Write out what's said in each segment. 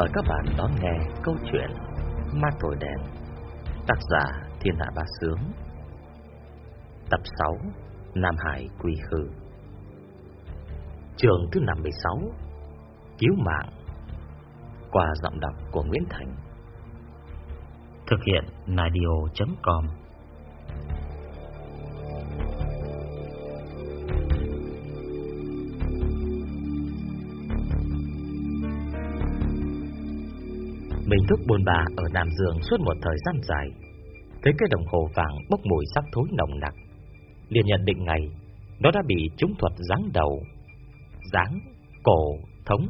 Mời các bạn đón nghe câu chuyện Ma Thổi Đèn Tác giả Thiên Hạ Ba Sướng. Tập 6 Nam Hải quy Hư Trường thứ 56 Cứu mạng, Qua giọng đọc của Nguyễn Thành. Thực hiện nadio.com Mình thức buồn bà ở Nam Dương suốt một thời gian dài. Thấy cái đồng hồ vàng bốc mùi sắp thối nồng nặc liền nhận định ngày Nó đã bị trúng thuật giáng đầu. Giáng, cổ, thống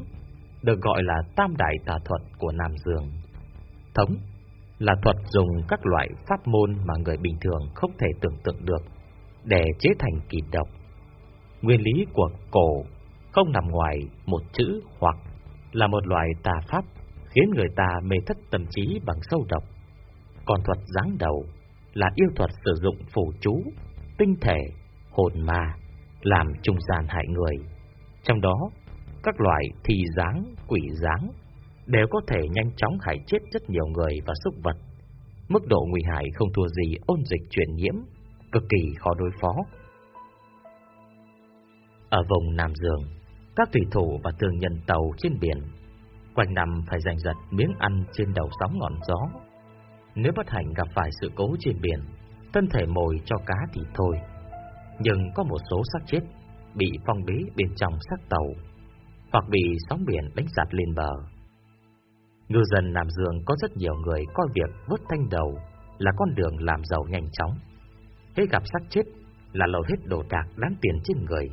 Được gọi là tam đại tà thuật của Nam Dương. Thống là thuật dùng các loại pháp môn mà người bình thường không thể tưởng tượng được để chế thành kỳ độc. Nguyên lý của cổ không nằm ngoài một chữ hoặc là một loại tà pháp khiến người ta mê thất tâm trí bằng sâu độc. Còn thuật giáng đầu là yêu thuật sử dụng phù chú, tinh thể, hồn ma làm trung gian hại người. Trong đó, các loại thi giáng, quỷ giáng đều có thể nhanh chóng hại chết rất nhiều người và súc vật. Mức độ nguy hại không thua gì ôn dịch truyền nhiễm, cực kỳ khó đối phó. Ở vùng Nam Dương, các thủy thủ và thường nhân tàu trên biển quanh năm phải giành giật miếng ăn trên đầu sóng ngọn gió. Nếu bất hạnh gặp phải sự cố trên biển, thân thể mồi cho cá thì thôi. Nhưng có một số xác chết bị phong bế bên trong xác tàu, hoặc bị sóng biển đánh giặt lên bờ. Ngư dân Nam Dương có rất nhiều người coi việc vớt thanh đầu là con đường làm giàu nhanh chóng. Thế gặp xác chết là lầu hết đồ đạc đáng tiền trên người,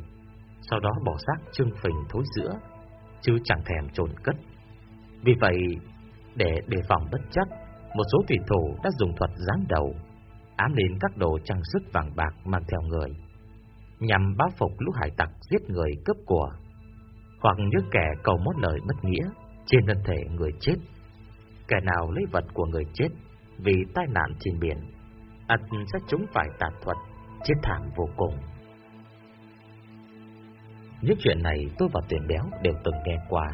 sau đó bỏ xác trưng phình thối giữa, chứ chẳng thèm trồn cất. Vì vậy, để đề phòng bất chắc, một số thủy thủ đã dùng thuật giáng đầu, ám lên các đồ trang sức vàng bạc mang theo người, nhằm báo phục lũ hải tặc giết người cướp của, hoặc những kẻ cầu mốt lời bất nghĩa trên thân thể người chết. Kẻ nào lấy vật của người chết vì tai nạn trên biển, ắt sẽ chúng phải tàn thuật, chết thảm vô cùng. Những chuyện này tôi và tuyển béo đều từng nghe qua.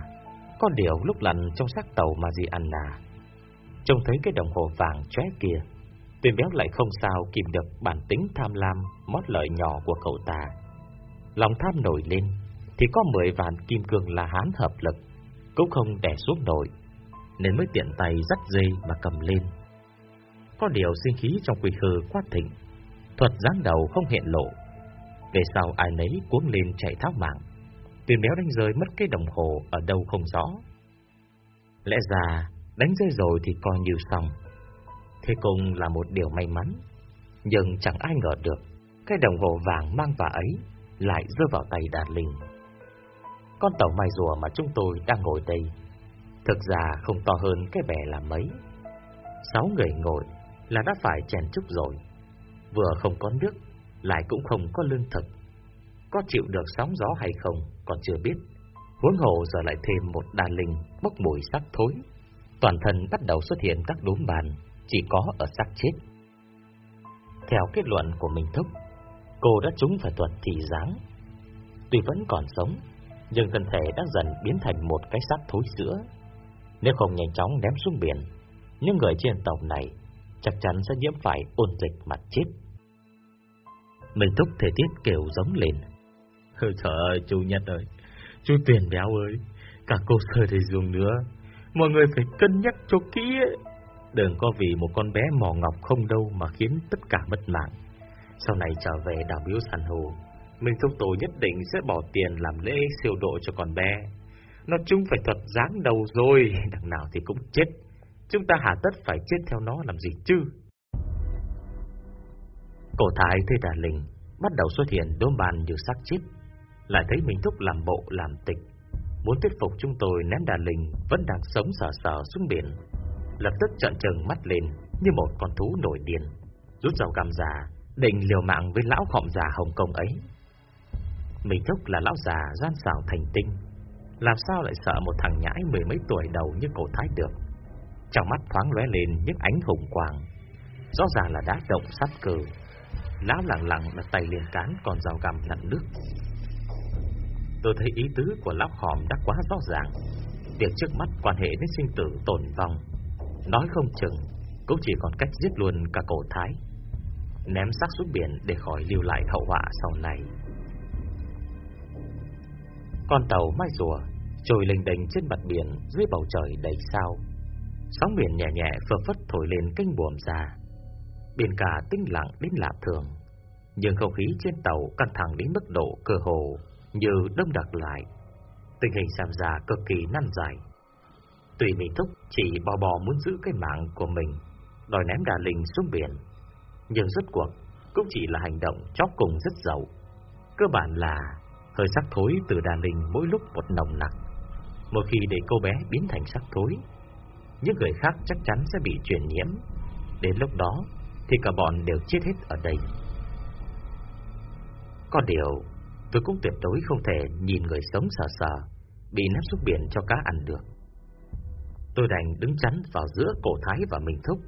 Có điều lúc lần trong xác tàu Mariana, trông thấy cái đồng hồ vàng chóe kia, Tuyên béo lại không sao kìm được bản tính tham lam, mót lợi nhỏ của cậu ta. Lòng tham nổi lên, thì có 10 vạn kim cương là Hán hợp lực, cũng không đè xuống nổi, nên mới tiện tay dắt dây mà cầm lên. Có điều sinh khí trong quỷ hư quá thịnh, thuật gián đầu không hiện lộ. Về sau ai nấy cuống lên chạy tháo mạng, Tuyền béo đánh rơi mất cái đồng hồ ở đâu không rõ. Lẽ ra đánh rơi rồi thì coi như xong. Thế cùng là một điều may mắn, nhưng chẳng ai ngờ được cái đồng hồ vàng mang vào ấy lại rơi vào tay Đàn Linh. Con tàu mai rùa mà chúng tôi đang ngồi đây, thực ra không to hơn cái bè là mấy. Sáu người ngồi là đã phải chèn chúc rồi, vừa không có nước, lại cũng không có lương thực. Có chịu được sóng gió hay không còn chưa biết. Huống hồ giờ lại thêm một đàn linh bốc mùi sắc thối. Toàn thân bắt đầu xuất hiện các đốm bàn, chỉ có ở xác chết. Theo kết luận của Minh Thúc, cô đã trúng phải thuật thị dáng. Tuy vẫn còn sống, nhưng thân thể đã dần biến thành một cái xác thối sữa. Nếu không nhanh chóng ném xuống biển, những người trên tàu này chắc chắn sẽ nhiễm phải ôn dịch mặt chết. Minh Thúc thể tiết kêu giống lên hơi trời ơi, chú Nhật ơi, chú Tuyền béo ơi, cả cô sơ thì dùng nữa. Mọi người phải cân nhắc cho kỹ ấy. Đừng có vì một con bé mò ngọc không đâu mà khiến tất cả mất mạng. Sau này trở về đảo biếu sàn hồ, mình Thông tổ nhất định sẽ bỏ tiền làm lễ siêu độ cho con bé. Nó chúng phải thuật dáng đầu rồi, đằng nào thì cũng chết. Chúng ta hà tất phải chết theo nó làm gì chứ? Cổ thái thấy đà linh bắt đầu xuất hiện đốm bàn như xác chết, lại thấy mình thúc làm bộ làm tịch, muốn thuyết phục chúng tôi ném đà linh vẫn đang sống sờ sờ xuống biển, lập tức trợn trừng mắt lên như một con thú nổi điên, rút dao găm già định liều mạng với lão khọm già Hồng Kông ấy. Mình thúc là lão già gian xảo thành tinh, làm sao lại sợ một thằng nhãi mười mấy tuổi đầu như cổ thái được? Trong mắt thoáng lóe lên những ánh hùng quang, rõ ràng là đã động sát cờ. Lão lặng lặng đặt tay liền cán còn dao găm nặn nước. Tôi thấy ý tứ của lão khòm đã quá rõ ràng. Việc trước mắt quan hệ đến sinh tử tồn vong, Nói không chừng Cũng chỉ còn cách giết luôn cả cổ thái, Ném xác xuống biển Để khỏi lưu lại hậu họa sau này. Con tàu mai rùa Trồi lênh đênh trên mặt biển Dưới bầu trời đầy sao. Sóng biển nhẹ nhẹ phơ phất thổi lên kênh buồm ra Biển cả tĩnh lặng đến lạ thường, Nhưng không khí trên tàu căng thẳng đến mức độ cơ hồ. Như đông đặc lại, Tình hình xem ra cực kỳ năn dài Tùy mình thúc, chỉ bò bò muốn giữ cái mạng của mình, Đòi ném đà linh xuống biển. Nhưng rốt cuộc, Cũng chỉ là hành động chóp cùng rất dậu Cơ bản là Hơi sắc thối từ đà linh mỗi lúc một nồng nặc. Một khi để cô bé biến thành sắc thối, Những người khác chắc chắn sẽ bị truyền nhiễm. Đến lúc đó, Thì cả bọn đều chết hết ở đây. Có điều Tôi cũng tuyệt đối không thể nhìn người sống sờ sờ, Bị ném xuống biển cho cá ăn được. Tôi đành đứng chắn vào giữa cổ thái và Minh Thúc,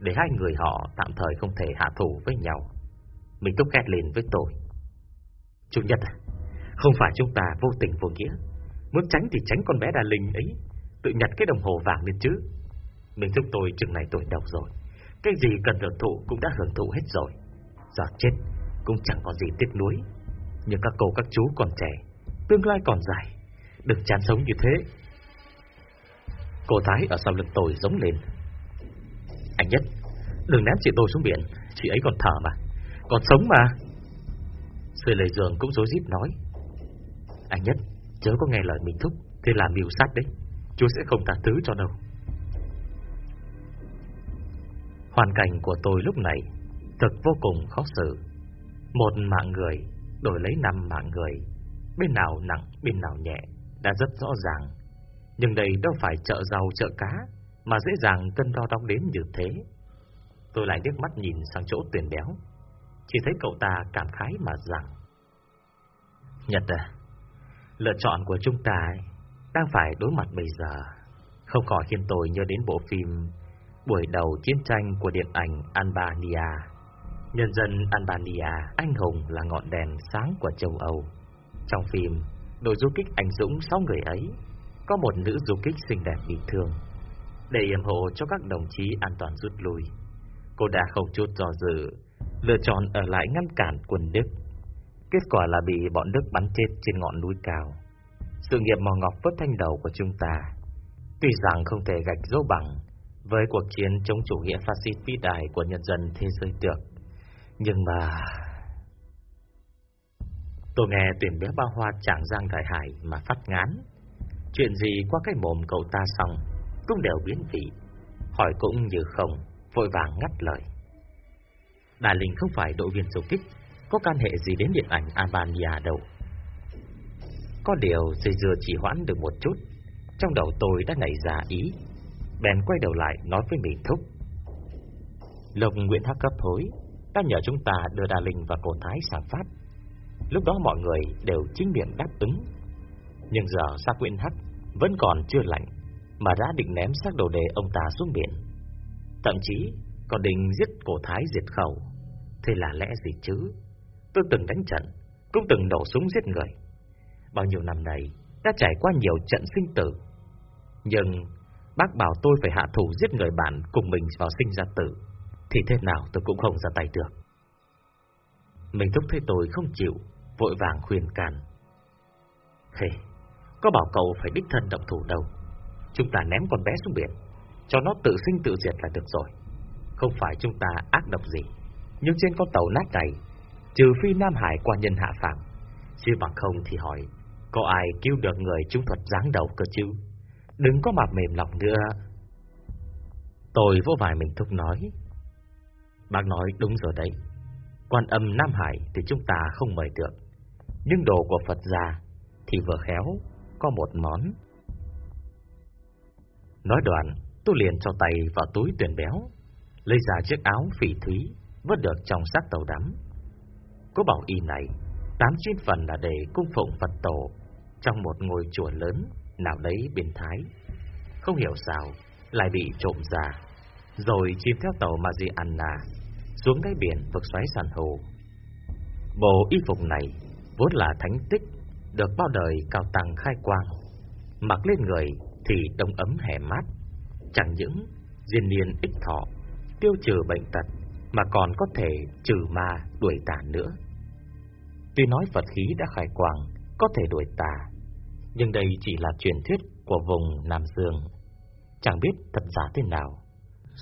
Để hai người họ tạm thời không thể hạ thủ với nhau. Minh Thúc két lên với tôi. Chủ nhật à Không phải chúng ta vô tình vô nghĩa. Muốn tránh thì tránh con bé đà linh ấy, Tự nhặt cái đồng hồ vàng lên chứ. Minh Thúc tôi chừng này tuổi độc rồi. Cái gì cần hưởng thụ cũng đã hưởng thụ hết rồi. Giờ chết cũng chẳng có gì tiếc nuối. Nhưng các cô, các chú còn trẻ, Tương lai còn dài Đừng chán sống như thế. Cô Thái ở sau lưng tôi giống lên. Anh Nhất, Đừng ném chị tôi xuống biển, Chị ấy còn thở mà, Còn sống mà. Sư Lê giường cũng dối rít nói. Anh Nhất, Chớ có nghe lời mình thúc, Thế là mưu sát đấy, Chú sẽ không tha thứ cho đâu. Hoàn cảnh của tôi lúc này Thật vô cùng khó xử. Một mạng người Đổi lấy năm mạng người, Bên nào nặng, bên nào nhẹ, Đã rất rõ ràng. Nhưng đây đâu phải chợ giàu, chợ cá, Mà dễ dàng cân đo đong đếm như thế. Tôi lại liếc mắt nhìn sang chỗ tuyển béo, Chỉ thấy cậu ta cảm khái mà rằng, Nhật à Lựa chọn của chúng ta Đang phải đối mặt bây giờ. Không khỏi khiến tôi nhớ đến bộ phim Buổi đầu chiến tranh của điện ảnh Albania. Nhân dân Albania Anh hùng là ngọn đèn sáng của châu Âu Trong phim Đội du kích anh dũng sáu người ấy có một nữ du kích xinh đẹp bị thương. Để yểm hộ cho các đồng chí an toàn rút lui, cô đã không chút do dự, lựa chọn ở lại ngăn cản quân Đức. Kết quả là bị bọn Đức bắn chết trên ngọn núi cao. Sự nghiệp mò ngọc vớt thanh đầu của chúng ta, tuy rằng không thể gạch dấu bằng với cuộc chiến chống chủ nghĩa phát xít vĩ đại của nhân dân thế giới được, nhưng mà... Tôi nghe tuyển béo ba hoa chàng giang đại hải mà phát ngán. Chuyện gì qua cái mồm cậu ta xong Cũng đều biến vị. Hỏi cũng như không, Vội vàng ngắt lời. Đà Linh không phải đội viên du kích, Có can hệ gì đến điện ảnh Albania đâu. Có điều dây dưa chỉ hoãn được một chút. Trong đầu tôi đã nảy ra ý. Bèn quay đầu lại nói với mình thúc. Lộc Nguyễn Hắc cấp hối đã nhờ chúng ta đưa Đà Linh và cổ thái sang Pháp Lúc đó mọi người đều chính miệng đáp ứng nhưng giờ xác Nguyễn Hắc vẫn còn chưa lạnh, mà đã định ném xác đồ đề ông ta xuống biển. Thậm chí còn định giết cổ thái diệt khẩu. Thế là lẽ gì chứ? Tôi từng đánh trận, cũng từng nổ súng giết người. Bao nhiêu năm nay đã trải qua nhiều trận sinh tử. Nhưng bác bảo tôi phải hạ thủ giết người bạn cùng mình vào sinh ra tử, thì thế nào tôi cũng không ra tay được. Mình thúc thấy tôi không chịu, vội vàng khuyên can. Hề, có bảo cậu phải đích thân động thủ đâu. Chúng ta ném con bé xuống biển Cho nó tự sinh tự diệt là được rồi. Không phải chúng ta ác độc gì Nhưng trên con tàu nát này Trừ phi Nam Hải qua nhân hạ phạm, Chứ bằng không thì hỏi Có ai cứu được người chúng thuật giáng đầu cơ chứ? Đừng có mặt mềm lòng nữa. Tôi vô vài mình thúc nói. Bác nói đúng rồi đấy Quan âm Nam Hải thì chúng ta không mời được Nhưng đồ của Phật già Thì vừa khéo có một món. Nói đoạn, tôi liền cho tay vào túi tuyển béo, lấy ra chiếc áo phỉ thúy vớt được trong xác tàu đắm. Có bảo y này, tám chín phần là để cung phụng Phật tổ trong một ngôi chùa lớn nào đấy bên Thái. Không hiểu sao, lại bị trộm ra, rồi chìm theo tàu Mariana xuống đáy biển vực xoáy san hô. Bộ y phục này vốn là thánh tích được bao đời cao tăng khai quang, mặc lên người thì đông ấm hè mát, chẳng những diên niên ích thọ, tiêu trừ bệnh tật mà còn có thể trừ ma đuổi tà nữa. Tuy nói Phật khí đã khai quang, có thể đuổi tà, nhưng đây chỉ là truyền thuyết của vùng Nam Dương. Chẳng biết thật giả thế nào.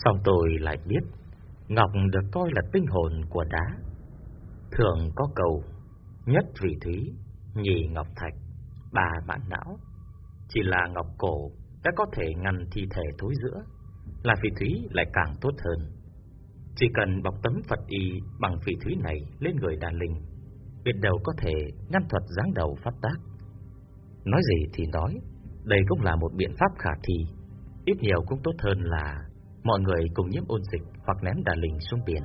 song tôi lại biết, Ngọc được coi là tinh hồn của đá. Thường có cầu, nhất vị thúy, nhì ngọc thạch, ba mãn não. Chỉ là ngọc cổ đã có thể ngăn thi thể thối giữa, là vị thúy lại càng tốt hơn. Chỉ cần bọc tấm Phật y bằng vị thúy này lên người đàn linh, biết đâu có thể ngăn thuật giáng đầu phát tác. Nói gì thì nói, đây cũng là một biện pháp khả thi, ít nhiều cũng tốt hơn là mọi người cùng nhiễm ôn dịch hoặc ném đà linh xuống biển.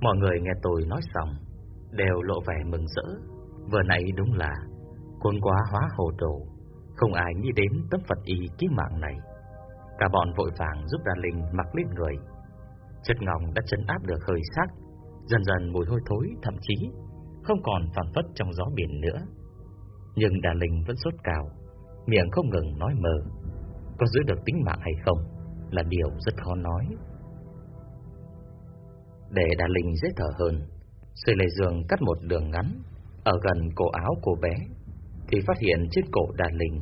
Mọi người nghe tôi nói xong, đều lộ vẻ mừng rỡ. Vừa nãy đúng là quân quá hóa hồ đồ, không ai nghĩ đến tấm Phật y cứu mạng này. Cả bọn vội vàng giúp Đà Linh mặc lên người. Chất ngọng đã chấn áp được hơi sắc, dần dần mùi hôi thối thậm chí không còn phản phất trong gió biển nữa. Nhưng Đà Linh vẫn sốt cao, miệng không ngừng nói mờ. Có giữ được tính mạng hay không là điều rất khó nói. Để Đà Linh dễ thở hơn, Sư Lê Dương cắt một đường ngắn ở gần cổ áo cô bé, thì phát hiện trên cổ Đà Linh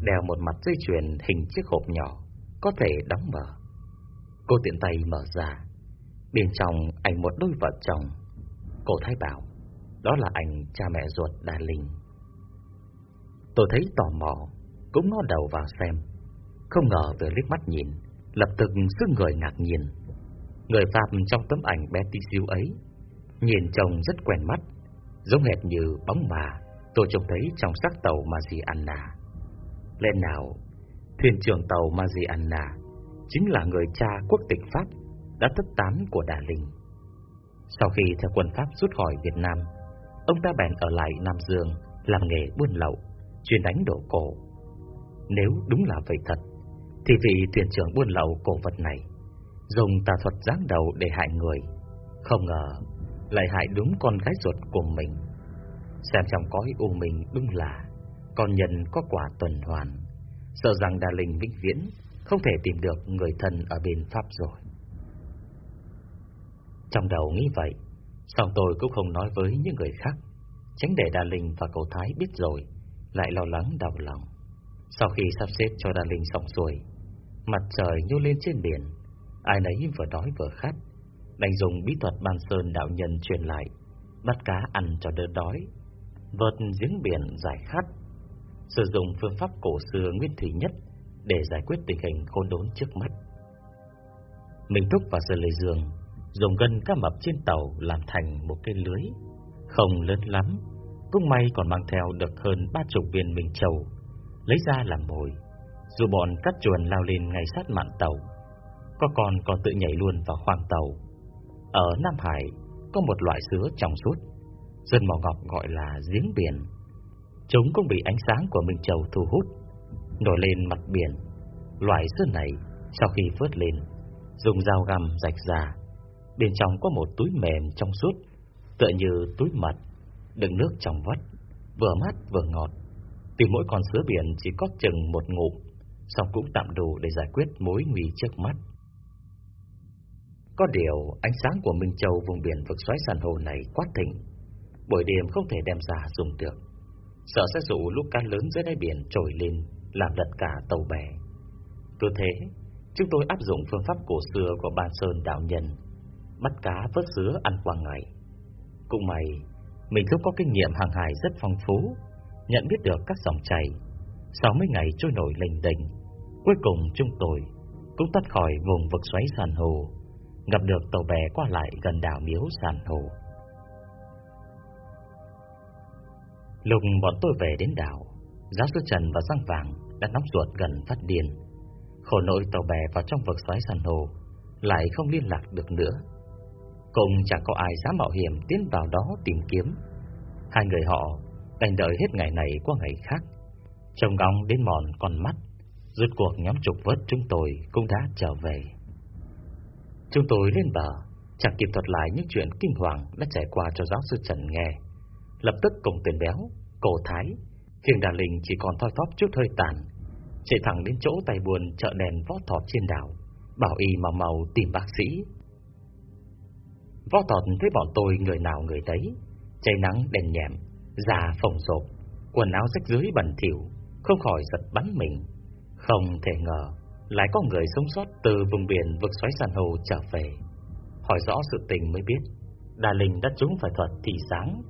đeo một mặt dây chuyền hình chiếc hộp nhỏ, có thể đóng mở. Cô tiện tay mở ra, bên trong ảnh một đôi vợ chồng. Cô thái bảo, đó là ảnh cha mẹ ruột Đà Linh. Tôi thấy tò mò, cũng ngó đầu vào xem. Không ngờ vừa liếc mắt nhìn, lập tức sức người ngạc nhiên. Người Pháp trong tấm ảnh bé tí xíu ấy, nhìn trông rất quen mắt, giống hệt như bóng mà tôi trông thấy trong xác tàu Mariana. Lên nào, thuyền trưởng tàu Mariana chính là người cha quốc tịch Pháp đã thất tán của Đà Linh. Sau khi theo quân Pháp rút khỏi Việt Nam, ông ta bèn ở lại Nam Dương làm nghề buôn lậu, chuyên đánh đổ cổ. Nếu đúng là vậy thật, thì vị thuyền trưởng buôn lậu cổ vật này dùng tà thuật giáng đầu để hại người, không ngờ lại hại đúng con gái ruột của mình. Xem trong cõi u mình đúng là con nhân có quả tuần hoàn, sợ rằng Đà Linh vĩnh viễn không thể tìm được người thân ở bên Pháp rồi. Trong đầu nghĩ vậy, Xong tôi cũng không nói với những người khác, tránh để Đà Linh và cậu Thái biết rồi, lại lo lắng đau lòng. Sau khi sắp xếp cho Đà Linh xong xuôi, mặt trời nhô lên trên biển, ai nấy vừa đói vừa khát, đành dùng bí thuật ban sơn đạo nhân truyền lại, bắt cá ăn cho đỡ đói, vợt giếng biển giải khát, sử dụng phương pháp cổ xưa nguyên thủy nhất để giải quyết tình hình khốn đốn trước mắt. Minh Thúc và Sơ Lê Dương dùng gân cá mập trên tàu làm thành một cái lưới, không lớn lắm, cũng may còn mang theo được hơn ba chục viên minh châu, lấy ra làm mồi. Dù bọn cắt chuồn lao lên ngay sát mạn tàu, có con còn tự nhảy luôn vào khoang tàu. Ở Nam Hải có một loại sứa trong suốt, dân mỏ ngọc gọi là giếng biển. Chúng cũng bị ánh sáng của Minh Châu thu hút, nổi lên mặt biển. Loại sứa này sau khi vớt lên, dùng dao găm rạch ra, bên trong có một túi mềm trong suốt, tựa như túi mật, đựng nước trong vắt, vừa mát vừa ngọt. Tuy mỗi con sứa biển chỉ có chừng một ngụm, song cũng tạm đủ để giải quyết mối nguy trước mắt. Có điều, ánh sáng của Minh Châu vùng biển vực xoáy san hô này quá thịnh, buổi đêm không thể đem ra dùng được. Sợ sẽ dụ lúc cá lớn dưới đáy biển trồi lên, làm lật cả tàu bè. Cứ thế, chúng tôi áp dụng phương pháp cổ xưa của Ban Sơn đạo nhân, bắt cá vớt sứa ăn qua ngày. Cũng may, mình cũng có kinh nghiệm hàng hải rất phong phú, nhận biết được các dòng chảy. Sau mấy ngày trôi nổi lình đình cuối cùng chúng tôi cũng thoát khỏi vùng vực xoáy san hô gặp được tàu bè qua lại gần đảo miếu san hồ. Lúc bọn tôi về đến đảo, giáo sư Trần và Giang Vàng đã nóng ruột gần phát điên. Khổ nỗi tàu bè vào trong vực xoáy san hồ lại không liên lạc được nữa. Cùng chẳng có ai dám mạo hiểm tiến vào đó tìm kiếm. Hai người họ đành đợi hết ngày này qua ngày khác. Trông ngóng đến mòn con mắt, Rốt cuộc nhóm trục vớt chúng tôi cũng đã trở về. Chúng tôi lên bờ, chẳng kịp thuật lại những chuyện kinh hoàng đã trải qua cho giáo sư Trần nghe. Lập tức cùng tiền béo, cổ thái, Khiêng Đà Linh chỉ còn thoi thóp chút hơi tàn, chạy thẳng đến chỗ tay buồn chợ đèn võ thọt trên đảo, bảo y màu màu tìm bác sĩ. Võ thọt thấy bọn tôi người nào người đấy, cháy nắng đèn nhẹm, già phồng rộp, quần áo rách dưới bẩn thỉu, không khỏi giật bắn mình. Không thể ngờ, lại có người sống sót từ vùng biển vực xoáy san hô trở về. Hỏi rõ sự tình mới biết, Đà Linh đã trúng phải thuật thị sáng.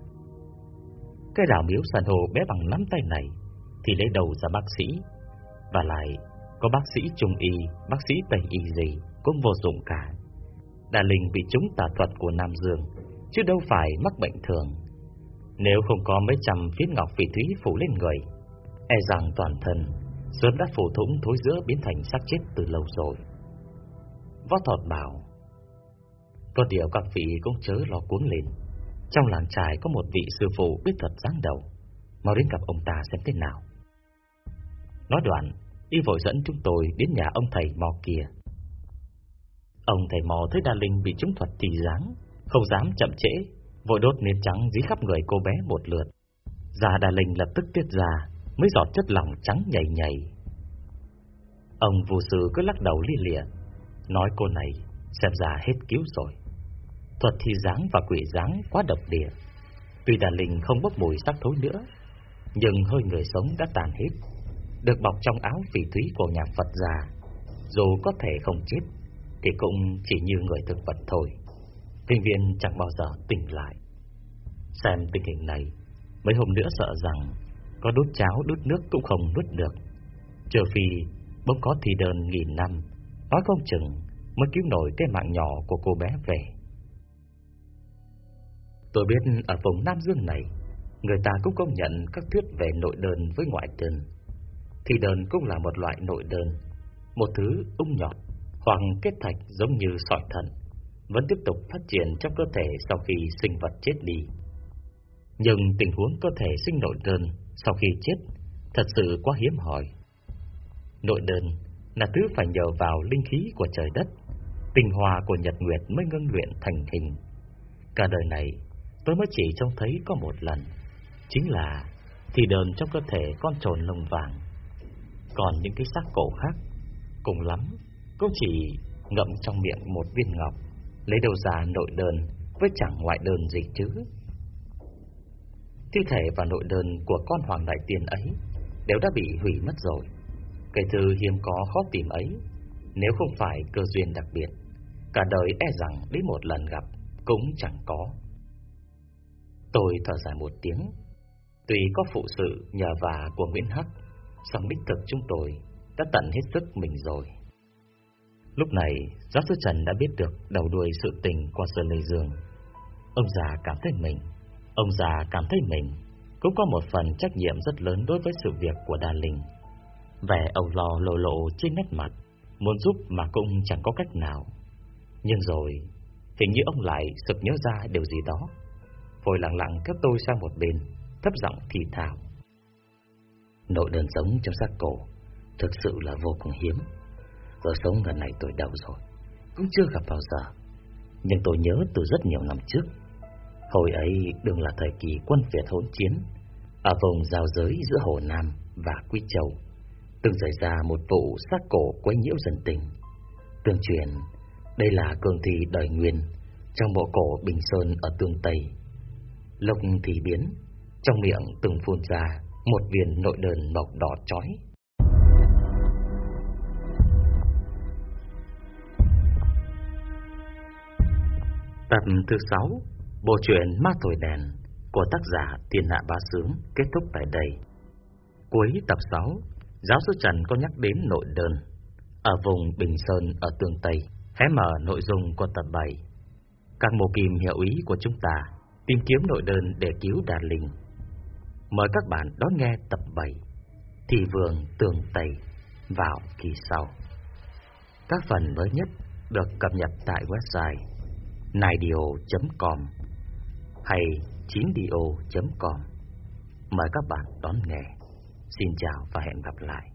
Cái đảo miếu san hô bé bằng nắm tay này, thì lấy đầu ra bác sĩ. Và lại, có bác sĩ trung y, bác sĩ tây y gì cũng vô dụng cả. Đà Linh bị trúng tà thuật của Nam Dương, chứ đâu phải mắc bệnh thường. Nếu không có mấy trăm phiến ngọc phỉ thúy phủ lên người, e rằng toàn thân sớm đã phổ thủng thối giữa biến thành xác chết từ lâu rồi. Võ Thọt bảo, có điều các vị cũng chớ lo cuốn lên. Trong làng trài có một vị sư phụ biết thuật giáng đầu, mau đến gặp ông ta xem thế nào. Nói đoạn, y vội dẫn chúng tôi đến nhà ông thầy mò kia. Ông thầy mò thấy Đa Linh bị trúng thuật thì dáng, không dám chậm trễ, vội đốt nến trắng dí khắp người cô bé một lượt. Già Đa Linh lập tức tiết ra, mới giọt chất lỏng trắng nhầy nhầy. Ông vô sư cứ lắc đầu lia lịa, nói cô này xem ra hết cứu rồi. Thuật thi dáng và quỷ dáng quá độc địa. Tuy Đà Linh không bốc mùi sắc thối nữa, nhưng hơi người sống đã tàn hết. Được bọc trong áo phỉ thúy của nhà Phật già, dù có thể không chết, thì cũng chỉ như người thực vật thôi. Kinh viên chẳng bao giờ tỉnh lại. Xem tình hình này, mấy hôm nữa sợ rằng có đốt cháo đốt nước cũng không nuốt được. Trừ phi bỗng có thi đơn nghìn năm, nói không chừng mới cứu nổi cái mạng nhỏ của cô bé về. Tôi biết ở vùng Nam Dương này, người ta cũng công nhận các thuyết về nội đơn với ngoại đơn. Thì đơn cũng là một loại nội đơn, một thứ ung nhọt hoặc kết thạch giống như sỏi thận, vẫn tiếp tục phát triển trong cơ thể sau khi sinh vật chết đi. Nhưng tình huống cơ thể sinh nội đơn sau khi chết thật sự quá hiếm hỏi. Nội đơn là thứ phải nhờ vào linh khí của trời đất, tinh hòa của nhật nguyệt mới ngưng luyện thành hình. Cả đời này tôi mới chỉ trông thấy có một lần, chính là thì đơn trong cơ thể con trồn lông vàng. Còn những cái xác cổ khác, cùng lắm, cũng chỉ ngậm trong miệng một viên ngọc, lấy đầu ra nội đơn với chẳng ngoại đơn gì chứ. Thi thể và nội đơn của con hoàng đại tiên ấy đều đã bị hủy mất rồi. Cái thư hiếm có khó tìm ấy, nếu không phải cơ duyên đặc biệt, cả đời e rằng đến một lần gặp cũng chẳng có. Tôi thở dài một tiếng, tuy có phụ sự nhờ vả của Nguyễn Hắc, song đích thực chúng tôi đã tận hết sức mình rồi. Lúc này, giáo sư Trần đã biết được đầu đuôi sự tình qua Sơn Lê Dương. Ông già cảm thấy mình Ông già cảm thấy mình cũng có một phần trách nhiệm rất lớn đối với sự việc của Đa Linh. Vẻ âu lo lộ lộ trên nét mặt, muốn giúp mà cũng chẳng có cách nào. Nhưng rồi, hình như ông lại sực nhớ ra điều gì đó. Vội lặng lặng kéo tôi sang một bên, thấp giọng thì thào. Nội đơn giống trong xác cổ thực sự là vô cùng hiếm. Giờ sống gần này tôi đầu rồi, cũng chưa gặp bao giờ. Nhưng tôi nhớ từ rất nhiều năm trước, Hồi ấy đừng là thời kỳ quân Việt hỗn chiến, ở vùng giao giới giữa Hồ Nam và Quy Châu, từng xảy ra một vụ sát cổ quấy nhiễu dân tình. Tương truyền, đây là cường thi đời nguyên trong bộ cổ Bình Sơn ở tương Tây. Lộc thì biến, trong miệng từng phun ra một viên nội đơn màu đỏ chói. Tập thứ 6 Bộ truyện Ma Thổi Đèn của tác giả Thiên Hạ Bá Sướng kết thúc tại đây. Cuối tập 6, giáo sư Trần có nhắc đến nội đơn. Ở vùng Bình Sơn ở tương Tây, hé mở nội dung của tập 7. Các mô kim hiệu ý của chúng ta tìm kiếm nội đơn để cứu đàn linh. Mời các bạn đón nghe tập 7 Thị vườn tường Tây vào kỳ sau. Các phần mới nhất được cập nhật tại website naidio.com hay 9dio.com. Mời các bạn đón nghe. Xin chào và hẹn gặp lại.